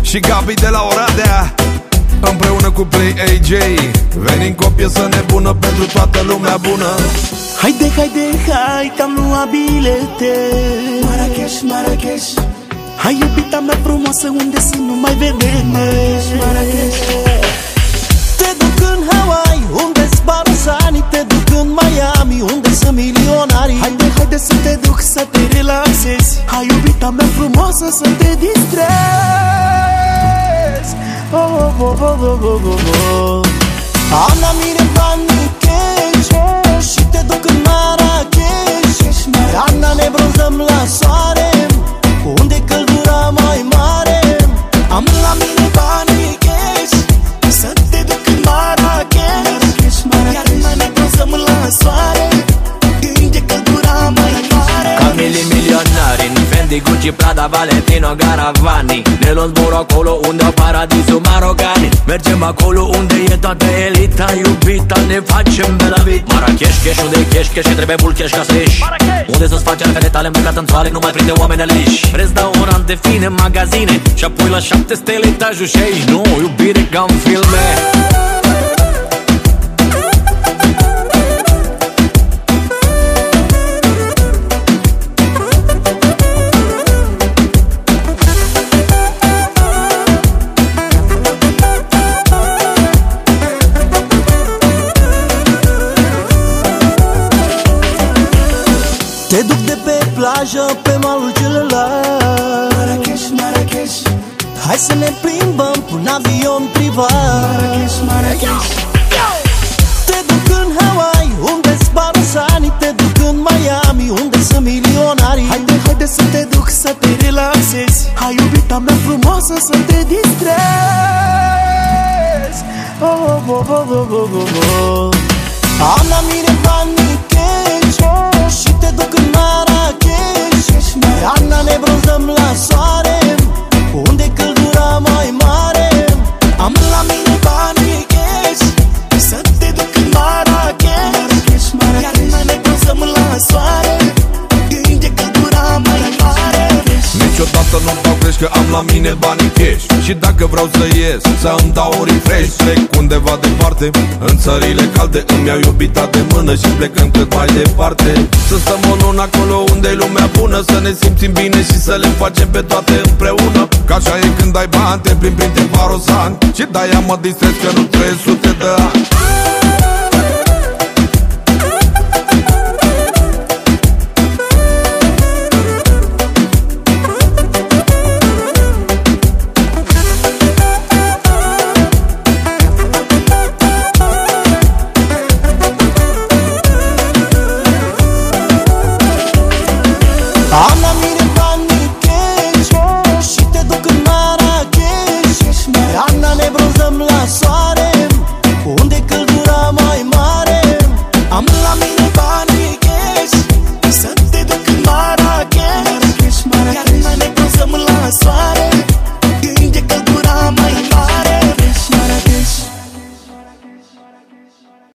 și Gabi de la Oradea Împreună cu Play AJ Venim cu o piesă nebună pentru toată lumea bună. Haide, haide, hai că am luat bilete. Marrakesh, Marrakesh. Hai iubita mea frumoasă unde să nu mai vedem Marrakesh, Marrakesh. Te duc în Hawaii unde zbară frumoasă să te distrezi oh, oh, oh, oh, oh, oh, oh, oh. Am la mine bani Fendi, Gucci, Prada, Valentino, Garavani. Ne luăm zbor acolo unde au paradisul marocani. Mergem acolo unde e toată elita iubita Ne facem bela vita Marrakesh, cash, unde e cash, cash, trebuie mult cash ca să ieși. Unde să-ți faci arcele tale îmbrăcat în soare Nu mai prinde oameni aliși Restaurant de fine, magazine Și apoi la șapte stele etajul și aici Nu, iubire ca în filme plajă pe malul celălalt. Marrakesh, Marrakesh. Hai să ne plimbăm cu un avion privat. Marrakesh, Marrakesh. Te duc în Hawaii, unde zbară sanii Te duc în Miami, unde sunt milionari Haide, haide să te duc să te relaxezi. Hai iubita mea frumoasă să te distrezi oh, oh, oh, oh, oh, oh, oh, oh. Am la mine bani cash Și Niciodată nu dau greș că am la mine banii cash. Și dacă vreau să ies, să îmi dau un refresh. Plec undeva departe, în țările calde Îmi iau iubita de mână și plecăm cât mai departe. Să stăm o lună acolo unde e lumea bună Să ne simțim bine și să le facem pe toate împreună. Ca așa e când ai bani, te plimbi printre varosani Și de-aia mă distrez că nu trăiesc sute de ani